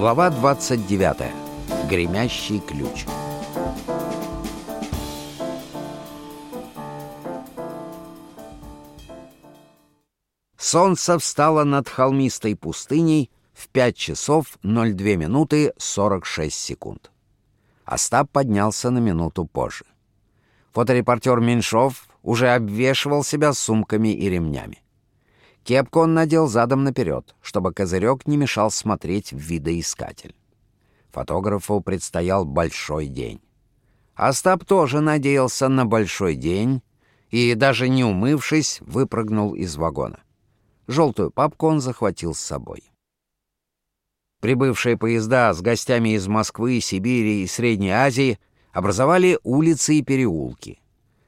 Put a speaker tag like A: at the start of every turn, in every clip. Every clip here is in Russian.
A: Глава 29. Гремящий ключ. Солнце встало над холмистой пустыней в 5 часов 02 минуты 46 секунд. Остап поднялся на минуту позже. Фоторепортер Меньшов уже обвешивал себя сумками и ремнями. Кепку он надел задом наперед, чтобы козырек не мешал смотреть в видоискатель. Фотографу предстоял большой день. Остап тоже надеялся на большой день и, даже не умывшись, выпрыгнул из вагона. Желтую папку он захватил с собой. Прибывшие поезда с гостями из Москвы, Сибири и Средней Азии образовали улицы и переулки.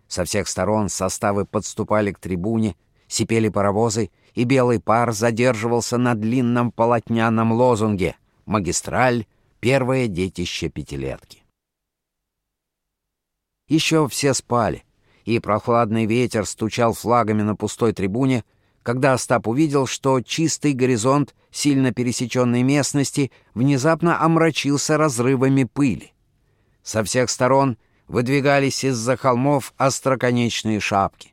A: Со всех сторон составы подступали к трибуне, сипели паровозы, и белый пар задерживался на длинном полотняном лозунге «Магистраль — первое детище пятилетки». Еще все спали, и прохладный ветер стучал флагами на пустой трибуне, когда Остап увидел, что чистый горизонт сильно пересеченной местности внезапно омрачился разрывами пыли. Со всех сторон выдвигались из-за холмов остроконечные шапки.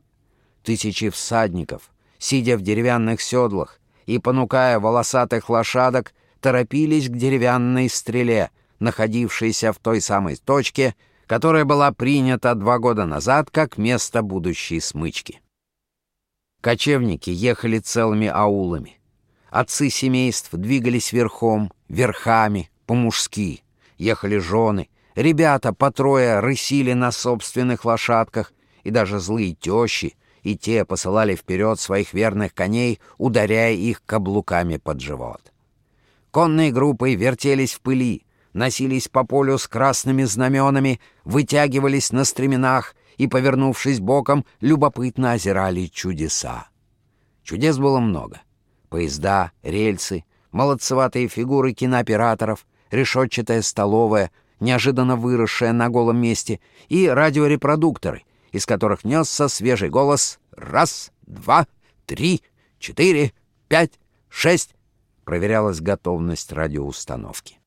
A: Тысячи всадников, сидя в деревянных седлах и понукая волосатых лошадок, торопились к деревянной стреле, находившейся в той самой точке, которая была принята два года назад как место будущей смычки. Кочевники ехали целыми аулами. Отцы семейств двигались верхом, верхами, по-мужски. Ехали жены, ребята по трое рысили на собственных лошадках, и даже злые тещи и те посылали вперед своих верных коней, ударяя их каблуками под живот. Конные группы вертелись в пыли, носились по полю с красными знаменами, вытягивались на стременах и, повернувшись боком, любопытно озирали чудеса. Чудес было много. Поезда, рельсы, молодцеватые фигуры кинооператоров, решетчатая столовая, неожиданно выросшая на голом месте, и радиорепродукторы, из которых несся свежий голос «Раз, два, три, четыре, пять, шесть». Проверялась готовность радиоустановки.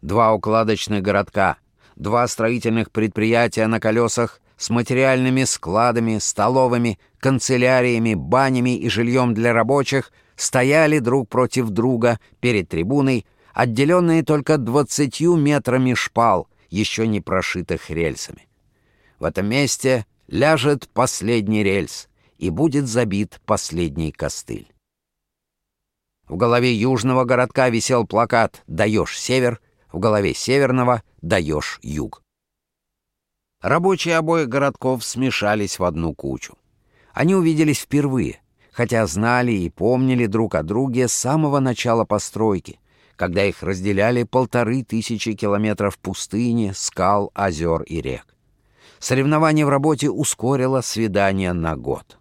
A: Два укладочных городка, два строительных предприятия на колесах с материальными складами, столовыми, канцеляриями, банями и жильем для рабочих стояли друг против друга перед трибуной, отделенные только двадцатью метрами шпал, еще не прошитых рельсами. В этом месте ляжет последний рельс и будет забит последний костыль. В голове южного городка висел плакат «Даешь север», в голове северного «Даешь юг». Рабочие обоих городков смешались в одну кучу. Они увиделись впервые, хотя знали и помнили друг о друге с самого начала постройки, когда их разделяли полторы тысячи километров пустыни, скал, озер и рек. Соревнование в работе ускорило свидание на год.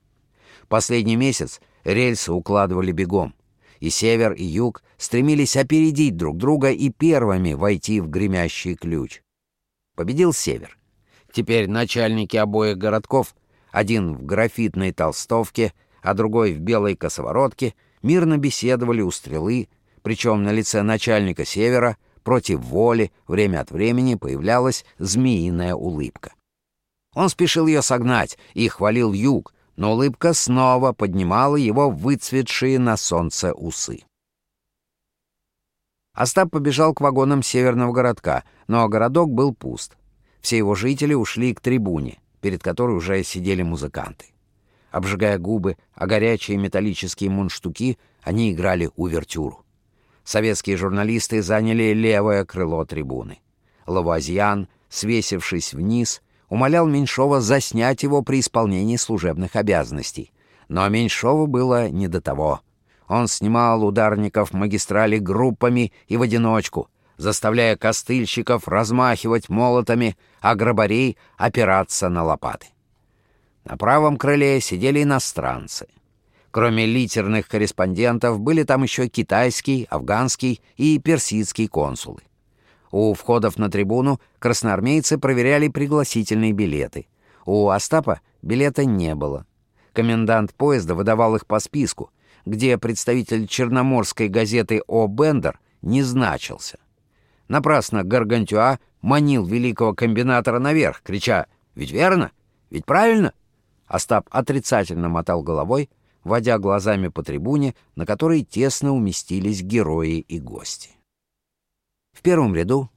A: Последний месяц рельсы укладывали бегом, и север, и юг стремились опередить друг друга и первыми войти в гремящий ключ. Победил север. Теперь начальники обоих городков, один в графитной толстовке, а другой в белой косоворотке, мирно беседовали у стрелы, причем на лице начальника севера против воли время от времени появлялась змеиная улыбка. Он спешил ее согнать и хвалил юг, но улыбка снова поднимала его выцветшие на солнце усы. Остап побежал к вагонам северного городка, но городок был пуст. Все его жители ушли к трибуне, перед которой уже сидели музыканты. Обжигая губы, а горячие металлические мундштуки, они играли увертюру. Советские журналисты заняли левое крыло трибуны. Лавуазьян, свесившись вниз, умолял Меньшова заснять его при исполнении служебных обязанностей. Но Меньшову было не до того. Он снимал ударников магистрали группами и в одиночку, заставляя костыльщиков размахивать молотами, а грабарей опираться на лопаты. На правом крыле сидели иностранцы. Кроме литерных корреспондентов были там еще китайский, афганский и персидский консулы. У входов на трибуну красноармейцы проверяли пригласительные билеты. У Остапа билета не было. Комендант поезда выдавал их по списку, где представитель черноморской газеты О. Бендер не значился. Напрасно Гаргантюа манил великого комбинатора наверх, крича «Ведь верно? Ведь правильно?» Остап отрицательно мотал головой, водя глазами по трибуне, на которой тесно уместились герои и гости. В первом ряду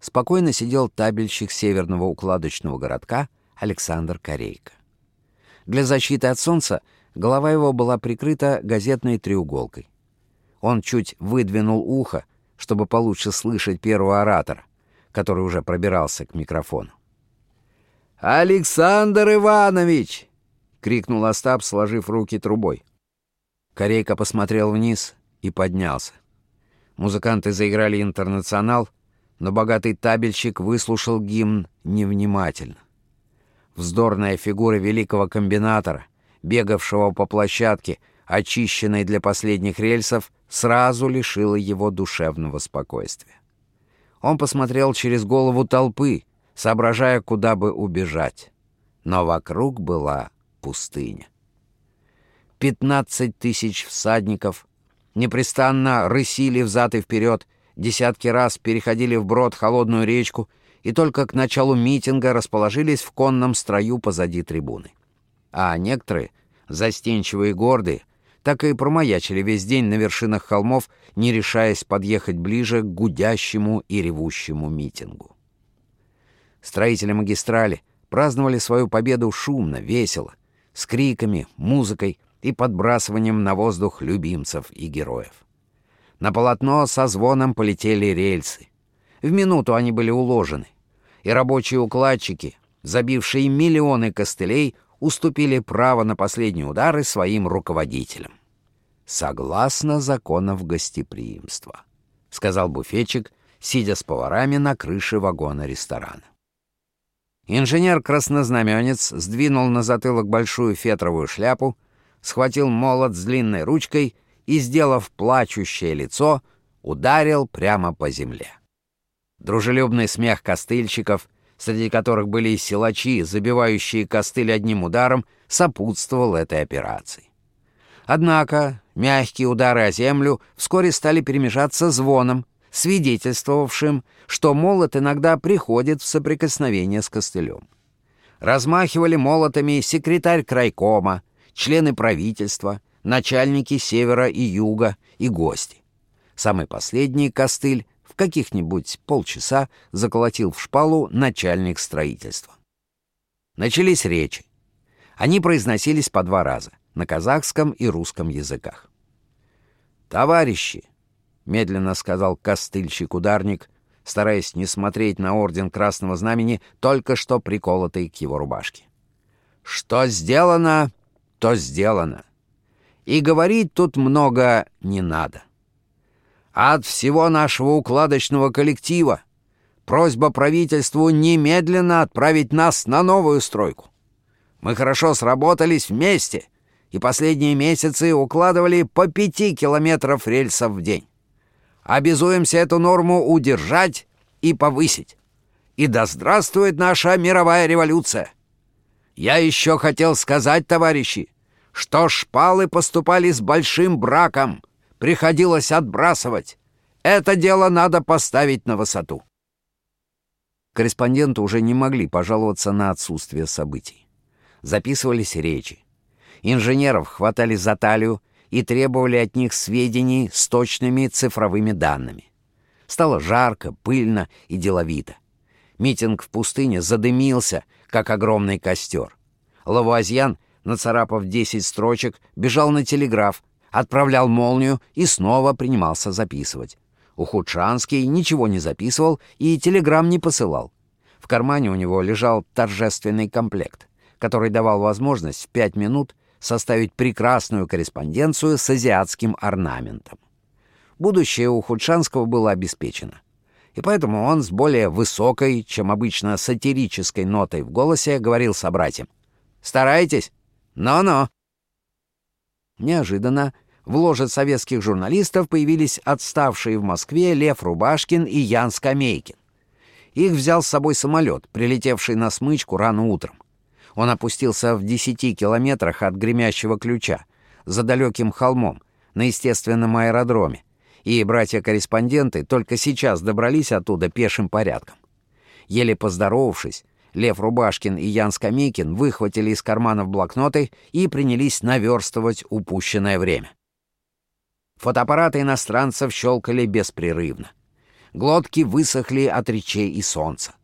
A: спокойно сидел табельщик северного укладочного городка Александр Корейко. Для защиты от солнца голова его была прикрыта газетной треуголкой. Он чуть выдвинул ухо, чтобы получше слышать первого оратора, который уже пробирался к микрофону. «Александр Иванович!» — крикнул Остап, сложив руки трубой. Корейка посмотрел вниз и поднялся. Музыканты заиграли «Интернационал», но богатый табельщик выслушал гимн невнимательно. Вздорная фигура великого комбинатора, бегавшего по площадке, очищенной для последних рельсов, сразу лишила его душевного спокойствия. Он посмотрел через голову толпы, соображая, куда бы убежать. Но вокруг была пустыня. Пятнадцать тысяч всадников непрестанно рысили взад и вперед, десятки раз переходили вброд холодную речку и только к началу митинга расположились в конном строю позади трибуны. А некоторые, застенчивые и гордые, так и промаячили весь день на вершинах холмов, не решаясь подъехать ближе к гудящему и ревущему митингу. Строители магистрали праздновали свою победу шумно, весело, с криками, музыкой и подбрасыванием на воздух любимцев и героев. На полотно со звоном полетели рельсы. В минуту они были уложены, и рабочие укладчики, забившие миллионы костылей, уступили право на последние удары своим руководителям. «Согласно законов гостеприимства», — сказал буфетчик, сидя с поварами на крыше вагона ресторана. Инженер-краснознаменец сдвинул на затылок большую фетровую шляпу, схватил молот с длинной ручкой и, сделав плачущее лицо, ударил прямо по земле. Дружелюбный смех костыльщиков — среди которых были и силачи, забивающие костыль одним ударом, сопутствовал этой операции. Однако мягкие удары о землю вскоре стали перемежаться звоном, свидетельствовавшим, что молот иногда приходит в соприкосновение с костылем. Размахивали молотами секретарь крайкома, члены правительства, начальники севера и юга и гости. Самый последний костыль в каких-нибудь полчаса заколотил в шпалу начальник строительства. Начались речи. Они произносились по два раза — на казахском и русском языках. «Товарищи!» — медленно сказал костыльщик-ударник, стараясь не смотреть на орден Красного Знамени, только что приколотый к его рубашке. «Что сделано, то сделано. И говорить тут много не надо от всего нашего укладочного коллектива. Просьба правительству немедленно отправить нас на новую стройку. Мы хорошо сработались вместе, и последние месяцы укладывали по пяти километров рельсов в день. Обязуемся эту норму удержать и повысить. И да здравствует наша мировая революция! Я еще хотел сказать, товарищи, что шпалы поступали с большим браком — приходилось отбрасывать. Это дело надо поставить на высоту. Корреспонденты уже не могли пожаловаться на отсутствие событий. Записывались речи. Инженеров хватали за талию и требовали от них сведений с точными цифровыми данными. Стало жарко, пыльно и деловито. Митинг в пустыне задымился, как огромный костер. Лавуазьян, нацарапав десять строчек, бежал на телеграф, отправлял молнию и снова принимался записывать. Ухудшанский ничего не записывал и телеграмм не посылал. В кармане у него лежал торжественный комплект, который давал возможность в пять минут составить прекрасную корреспонденцию с азиатским орнаментом. Будущее у Худшанского было обеспечено. И поэтому он с более высокой, чем обычно сатирической нотой в голосе говорил собратьям. «Старайтесь? Но-но!» Неожиданно в ложе советских журналистов появились отставшие в Москве Лев Рубашкин и Ян Скамейкин. Их взял с собой самолет, прилетевший на смычку рано утром. Он опустился в десяти километрах от гремящего ключа, за далеким холмом, на естественном аэродроме, и братья-корреспонденты только сейчас добрались оттуда пешим порядком. Еле поздоровавшись, Лев Рубашкин и Ян Скамейкин выхватили из карманов блокноты и принялись наверстывать упущенное время. Фотоаппараты иностранцев щелкали беспрерывно. Глотки высохли от речей и солнца.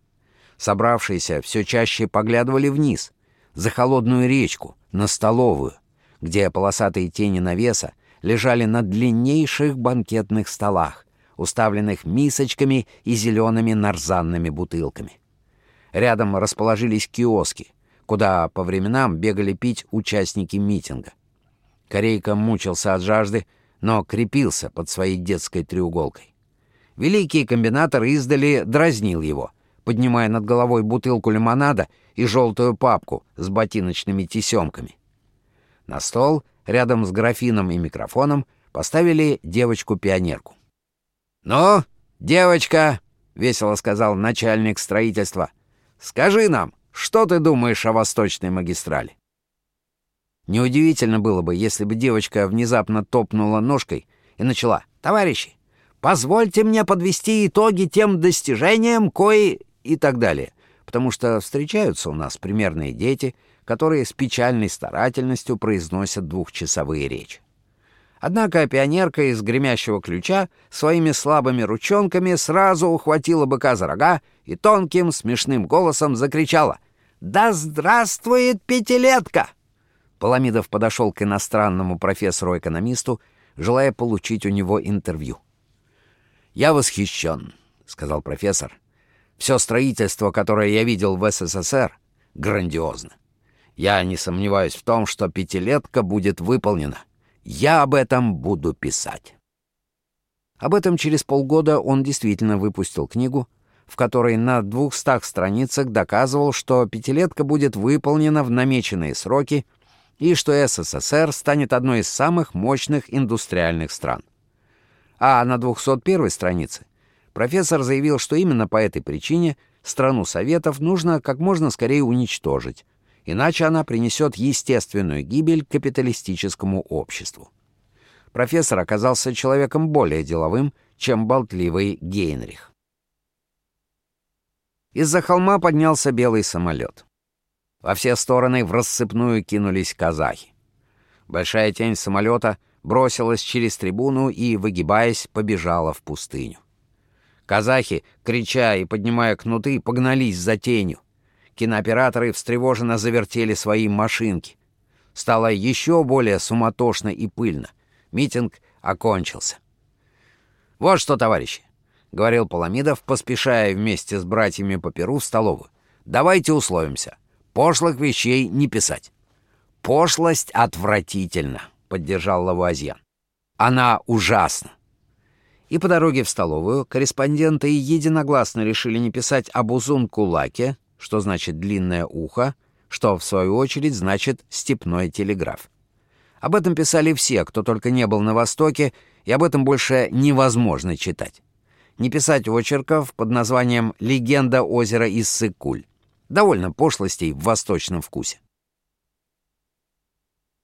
A: Собравшиеся все чаще поглядывали вниз, за холодную речку, на столовую, где полосатые тени навеса лежали на длиннейших банкетных столах, уставленных мисочками и зелеными нарзанными бутылками. Рядом расположились киоски, куда по временам бегали пить участники митинга. Корейка мучился от жажды, но крепился под своей детской треуголкой. Великий комбинатор издали дразнил его, поднимая над головой бутылку лимонада и желтую папку с ботиночными тесемками. На стол, рядом с графином и микрофоном, поставили девочку-пионерку. «Ну, девочка!» — весело сказал начальник строительства. «Скажи нам, что ты думаешь о Восточной магистрали?» Неудивительно было бы, если бы девочка внезапно топнула ножкой и начала «Товарищи, Позвольте мне подвести итоги тем достижениям, кои и так далее. Потому что встречаются у нас примерные дети, которые с печальной старательностью произносят двухчасовые речи. Однако пионерка из гремящего ключа своими слабыми ручонками сразу ухватила быка за рога и тонким смешным голосом закричала «Да здравствует пятилетка!» Паламидов подошел к иностранному профессору-экономисту, желая получить у него интервью. «Я восхищен», — сказал профессор. «Все строительство, которое я видел в СССР, грандиозно. Я не сомневаюсь в том, что пятилетка будет выполнена. Я об этом буду писать». Об этом через полгода он действительно выпустил книгу, в которой на двухстах страницах доказывал, что пятилетка будет выполнена в намеченные сроки и что СССР станет одной из самых мощных индустриальных стран. А на 201 странице профессор заявил, что именно по этой причине страну Советов нужно как можно скорее уничтожить, иначе она принесет естественную гибель капиталистическому обществу. Профессор оказался человеком более деловым, чем болтливый Гейнрих. Из-за холма поднялся белый самолет. Во все стороны в рассыпную кинулись казахи. Большая тень самолета бросилась через трибуну и, выгибаясь, побежала в пустыню. Казахи, крича и поднимая кнуты, погнались за тенью. Кинооператоры встревоженно завертели свои машинки. Стало еще более суматошно и пыльно. Митинг окончился. «Вот что, товарищи!» — говорил Паламидов, поспешая вместе с братьями по перу в столовую. «Давайте условимся. Пошлых вещей не писать. Пошлость отвратительна. — поддержал Лавуазьян. «Она ужасна». И по дороге в столовую корреспонденты единогласно решили не писать об узун-кулаке, что значит «длинное ухо», что, в свою очередь, значит «степной телеграф». Об этом писали все, кто только не был на Востоке, и об этом больше невозможно читать. Не писать очерков под названием «Легенда озера Иссык-Куль». Довольно пошлостей в восточном вкусе.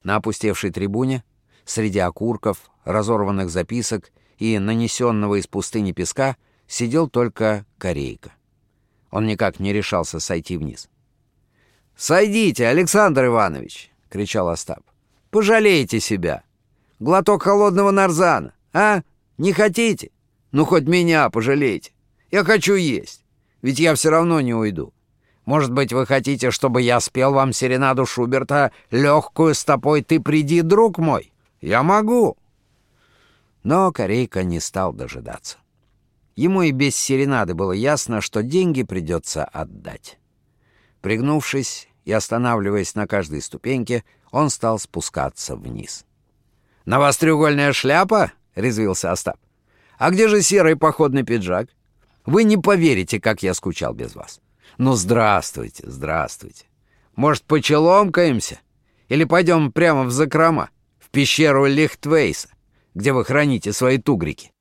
A: На опустевшей трибуне, среди окурков, разорванных записок и нанесенного из пустыни песка, сидел только Корейка. Он никак не решался сойти вниз. «Сойдите, Александр Иванович!» — кричал Остап. «Пожалейте себя! Глоток холодного нарзана, а? Не хотите? Ну, хоть меня пожалейте. Я хочу есть, ведь я все равно не уйду. Может быть, вы хотите, чтобы я спел вам серенаду Шуберта «Легкую стопой ты приди, друг мой»? Я могу!» Но Корейка не стал дожидаться. Ему и без серенады было ясно, что деньги придется отдать. Пригнувшись и останавливаясь на каждой ступеньке, он стал спускаться вниз. «На вас треугольная шляпа?» — резвился Остап. «А где же серый походный пиджак? Вы не поверите, как я скучал без вас. Ну, здравствуйте, здравствуйте. Может, почеломкаемся? Или пойдем прямо в закрома, в пещеру Лихтвейса, где вы храните свои тугрики?»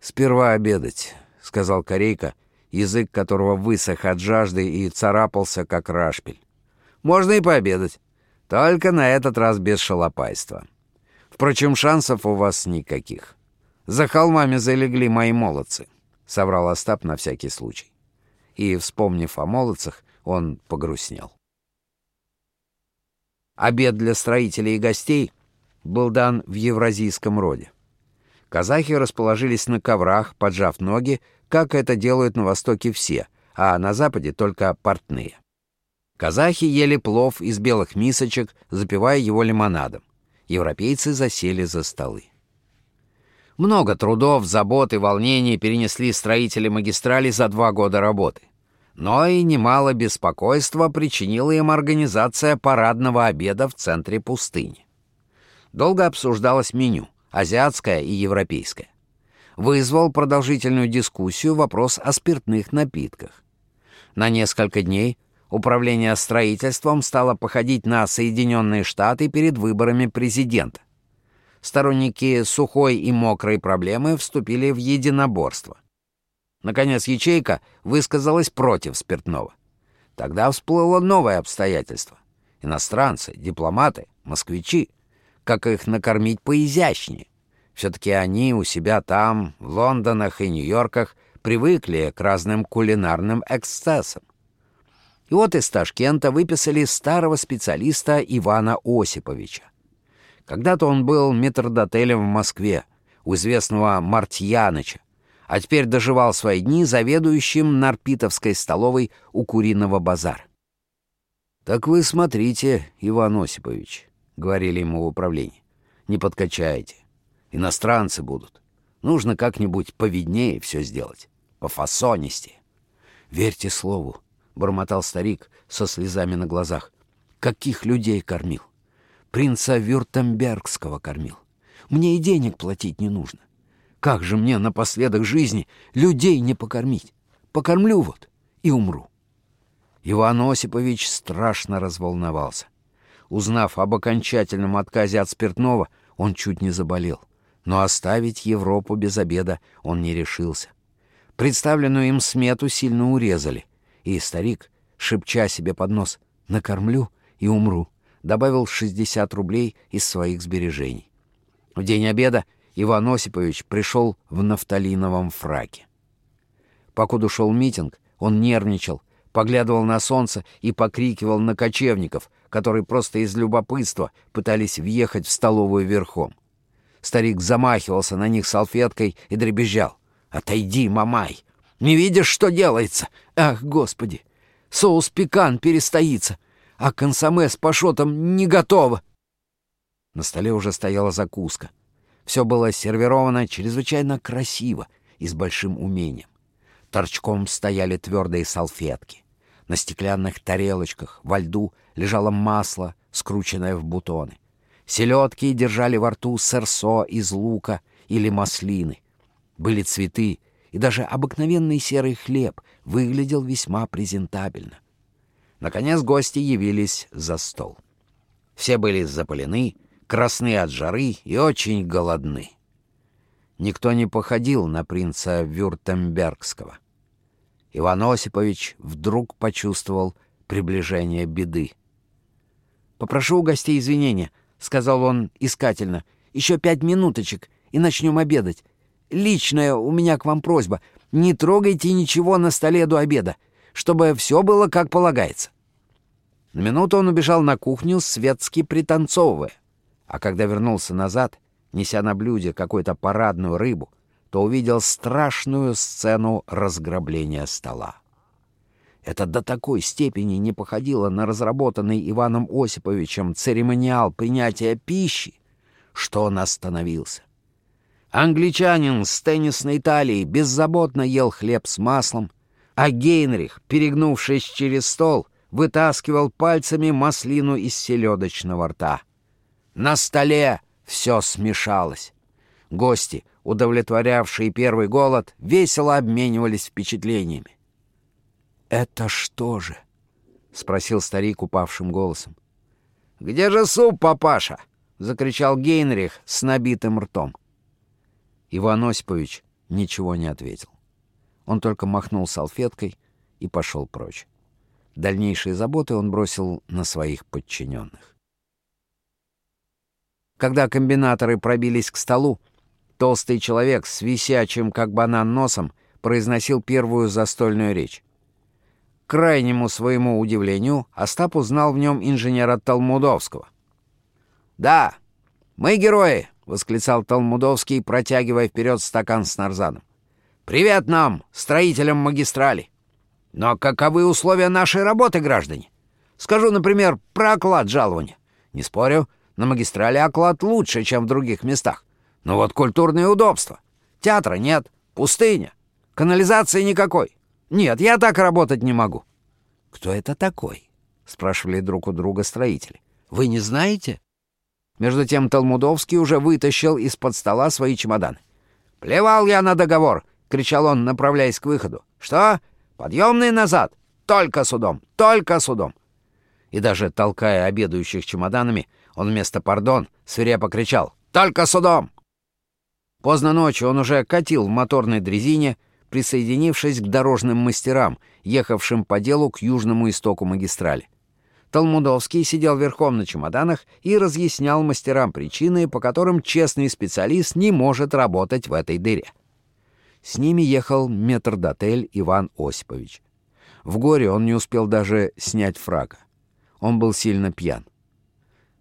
A: «Сперва обедать», — сказал Корейка, язык которого высох от жажды и царапался, как рашпиль. «Можно и пообедать, только на этот раз без шалопайства. Впрочем, шансов у вас никаких. За холмами залегли мои молодцы», — соврал Остап на всякий случай. И, вспомнив о молодцах, он погрустнел. Обед для строителей и гостей был дан в евразийском роде. Казахи расположились на коврах, поджав ноги, как это делают на Востоке все, а на Западе только портные. Казахи ели плов из белых мисочек, запивая его лимонадом. Европейцы засели за столы. Много трудов, забот и волнений перенесли строители магистрали за два года работы. Но и немало беспокойства причинила им организация парадного обеда в центре пустыни. Долго обсуждалось меню — азиатское и европейское. Вызвал продолжительную дискуссию вопрос о спиртных напитках. На несколько дней управление строительством стало походить на Соединенные Штаты перед выборами президента. Сторонники сухой и мокрой проблемы вступили в единоборство. Наконец, ячейка высказалась против спиртного. Тогда всплыло новое обстоятельство. Иностранцы, дипломаты, москвичи как их накормить поизящнее. Все-таки они у себя там, в Лондонах и Нью-Йорках, привыкли к разным кулинарным эксцессам. И вот из Ташкента выписали старого специалиста Ивана Осиповича. Когда-то он был метрдотелем в Москве, у известного Мартьяныча, а теперь доживал свои дни заведующим Нарпитовской столовой у Куриного базара. «Так вы смотрите, Иван Осипович, говорили ему в управлении. «Не подкачайте. Иностранцы будут. Нужно как-нибудь повиднее все сделать. По фасонисти». «Верьте слову», — бормотал старик со слезами на глазах. «Каких людей кормил? Принца Вюртембергского кормил. Мне и денег платить не нужно. Как же мне напоследок жизни людей не покормить? Покормлю вот и умру». Иван Осипович страшно разволновался. Узнав об окончательном отказе от спиртного, он чуть не заболел. Но оставить Европу без обеда он не решился. Представленную им смету сильно урезали, и старик, шепча себе под нос «накормлю и умру», добавил 60 рублей из своих сбережений. В день обеда Иван Осипович пришел в нафталиновом фраке. Покуда шел митинг, он нервничал, поглядывал на солнце и покрикивал на кочевников, которые просто из любопытства пытались въехать в столовую верхом. Старик замахивался на них салфеткой и дребезжал. «Отойди, мамай! Не видишь, что делается? Ах, господи! Соус пекан перестоится, а консоме с пашотом не готово!» На столе уже стояла закуска. Все было сервировано чрезвычайно красиво и с большим умением. Торчком стояли твердые салфетки. На стеклянных тарелочках во льду лежало масло, скрученное в бутоны. Селедки держали во рту сырсо из лука или маслины. Были цветы, и даже обыкновенный серый хлеб выглядел весьма презентабельно. Наконец гости явились за стол. Все были запалены, красны от жары и очень голодны. Никто не походил на принца Вюртембергского — Иван Осипович вдруг почувствовал приближение беды. «Попрошу у гостей извинения», — сказал он искательно. «Еще пять минуточек, и начнем обедать. Личная у меня к вам просьба. Не трогайте ничего на столе до обеда, чтобы все было как полагается». На минуту он убежал на кухню, светски пританцовывая. А когда вернулся назад, неся на блюде какую-то парадную рыбу, то увидел страшную сцену разграбления стола. Это до такой степени не походило на разработанный Иваном Осиповичем церемониал принятия пищи, что он остановился. Англичанин с теннисной талией беззаботно ел хлеб с маслом, а Гейнрих, перегнувшись через стол, вытаскивал пальцами маслину из селедочного рта. На столе все смешалось. Гости, удовлетворявшие первый голод, весело обменивались впечатлениями. «Это что же?» — спросил старик упавшим голосом. «Где же суп, папаша?» — закричал Гейнрих с набитым ртом. Иван Осипович ничего не ответил. Он только махнул салфеткой и пошел прочь. Дальнейшие заботы он бросил на своих подчиненных. Когда комбинаторы пробились к столу, Толстый человек с висячим, как банан, носом произносил первую застольную речь. К крайнему своему удивлению Остап узнал в нем инженера Талмудовского. «Да, мы герои!» — восклицал Талмудовский, протягивая вперед стакан с нарзаном. «Привет нам, строителям магистрали! Но каковы условия нашей работы, граждане? Скажу, например, про оклад жалования. Не спорю, на магистрали оклад лучше, чем в других местах. Но вот культурные удобства. Театра нет, пустыня, канализации никакой. Нет, я так работать не могу». «Кто это такой?» — спрашивали друг у друга строители. «Вы не знаете?» Между тем Талмудовский уже вытащил из-под стола свои чемоданы. «Плевал я на договор!» — кричал он, направляясь к выходу. «Что? Подъемный назад! Только судом! Только судом!» И даже толкая обедающих чемоданами, он вместо «пардон» свирепо кричал «Только судом!» Поздно ночью он уже катил в моторной дрезине, присоединившись к дорожным мастерам, ехавшим по делу к южному истоку магистрали. Талмудовский сидел верхом на чемоданах и разъяснял мастерам причины, по которым честный специалист не может работать в этой дыре. С ними ехал метрдотель Иван Осипович. В горе он не успел даже снять фрага. Он был сильно пьян.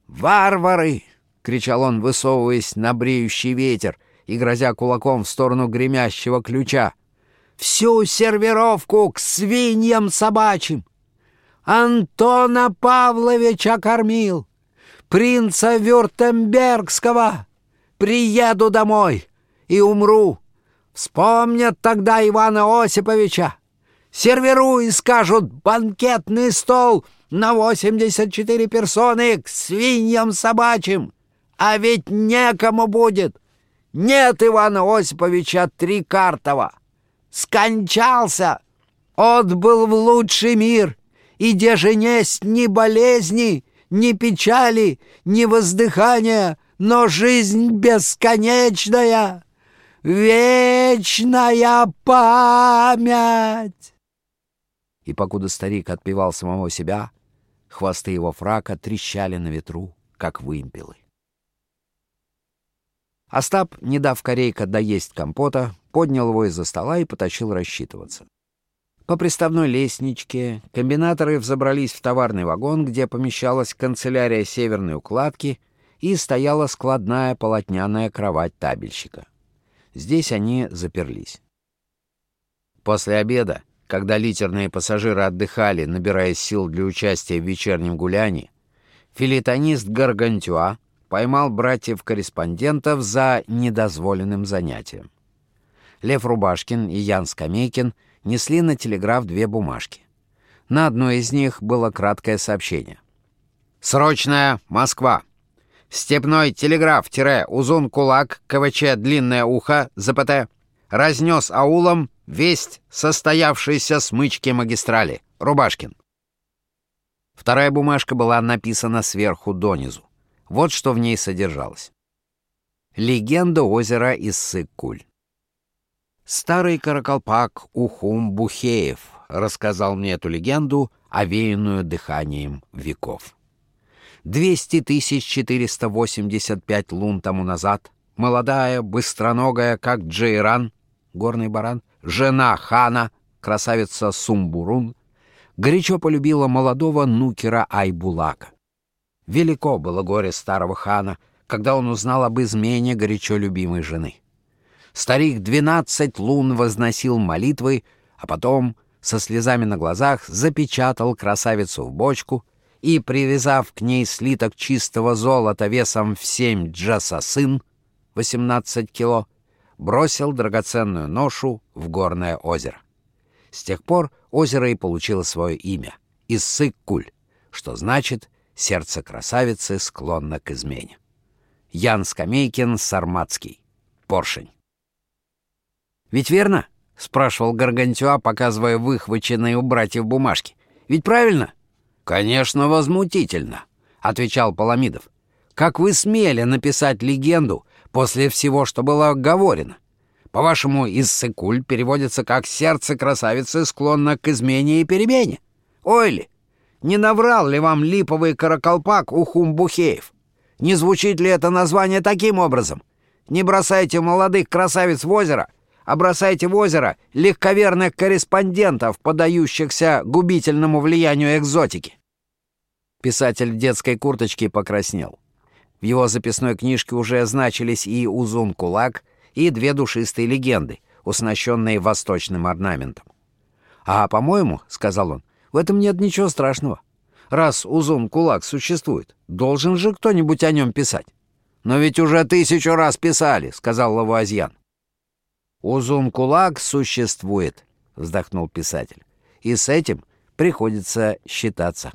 A: «Варвары!» — кричал он, высовываясь на бреющий ветер и грозя кулаком в сторону гремящего ключа. «Всю сервировку к свиньям собачьим! Антона Павловича кормил, принца Вюртембергского. Приеду домой и умру. Вспомнят тогда Ивана Осиповича. Сервируй, скажут, банкетный стол на 84 персоны к свиньям собачьим. А ведь некому будет. Нет Ивана Осиповича Трикартова. Скончался. Отбыл в лучший мир и где же несть ни болезни, ни печали, ни воздыхания, но жизнь бесконечная, вечная память!» И покуда старик отпевал самого себя, хвосты его фрака трещали на ветру, как вымпелы. Остап, не дав корейка доесть компота, поднял его из-за стола и потащил рассчитываться. По приставной лестничке комбинаторы взобрались в товарный вагон, где помещалась канцелярия северной укладки и стояла складная полотняная кровать табельщика. Здесь они заперлись. После обеда, когда литерные пассажиры отдыхали, набирая сил для участия в вечернем гулянии, филитонист Гаргантюа поймал братьев-корреспондентов за недозволенным занятием. Лев Рубашкин и Ян Скамейкин — несли на телеграф две бумажки. На одной из них было краткое сообщение. «Срочная Москва! Степной телеграф-узун-кулак, КВЧ «Длинное ухо», ЗПТ, разнес аулом весть состоявшейся смычки магистрали. Рубашкин». Вторая бумажка была написана сверху донизу. Вот что в ней содержалось. Легенда озера Иссык-Куль. Старый каракалпак Ухум Бухеев рассказал мне эту легенду, овеянную дыханием веков. 200 тысяч 485 лун тому назад молодая, быстроногая, как Джейран, горный баран, жена хана, красавица Сумбурун, горячо полюбила молодого нукера Айбулака. Велико было горе старого хана, когда он узнал об измене горячо любимой жены. Старик двенадцать лун возносил молитвы, а потом, со слезами на глазах, запечатал красавицу в бочку и, привязав к ней слиток чистого золота весом в семь джасасын, 18 кило, бросил драгоценную ношу в горное озеро. С тех пор озеро и получило свое имя — Иссык-Куль, что значит «сердце красавицы склонно к измене». Ян Скамейкин, Сарматский. Поршень. Ведь верно?» — спрашивал Гаргантюа, показывая выхваченные у братьев бумажки. «Ведь правильно?» «Конечно, возмутительно», — отвечал Паламидов. «Как вы смели написать легенду после всего, что было оговорено? По-вашему, Иссыкуль переводится как «сердце красавицы склонно к измене и перемене». Ой ли, не наврал ли вам липовый караколпак Ухум Бухеев? Не звучит ли это название таким образом? Не бросайте молодых красавиц в озеро, а бросайте в озеро легковерных корреспондентов, подающихся губительному влиянию экзотики». Писатель в детской курточке покраснел. В его записной книжке уже значились и Узун-Кулак, и две душистые легенды, уснащенные восточным орнаментом. «А, по-моему, — сказал он, — в этом нет ничего страшного. Раз Узун-Кулак существует, должен же кто-нибудь о нем писать. «Но ведь уже тысячу раз писали», — сказал Лавуазьян. «Узун-Кулак существует», — вздохнул писатель. «И с этим приходится считаться».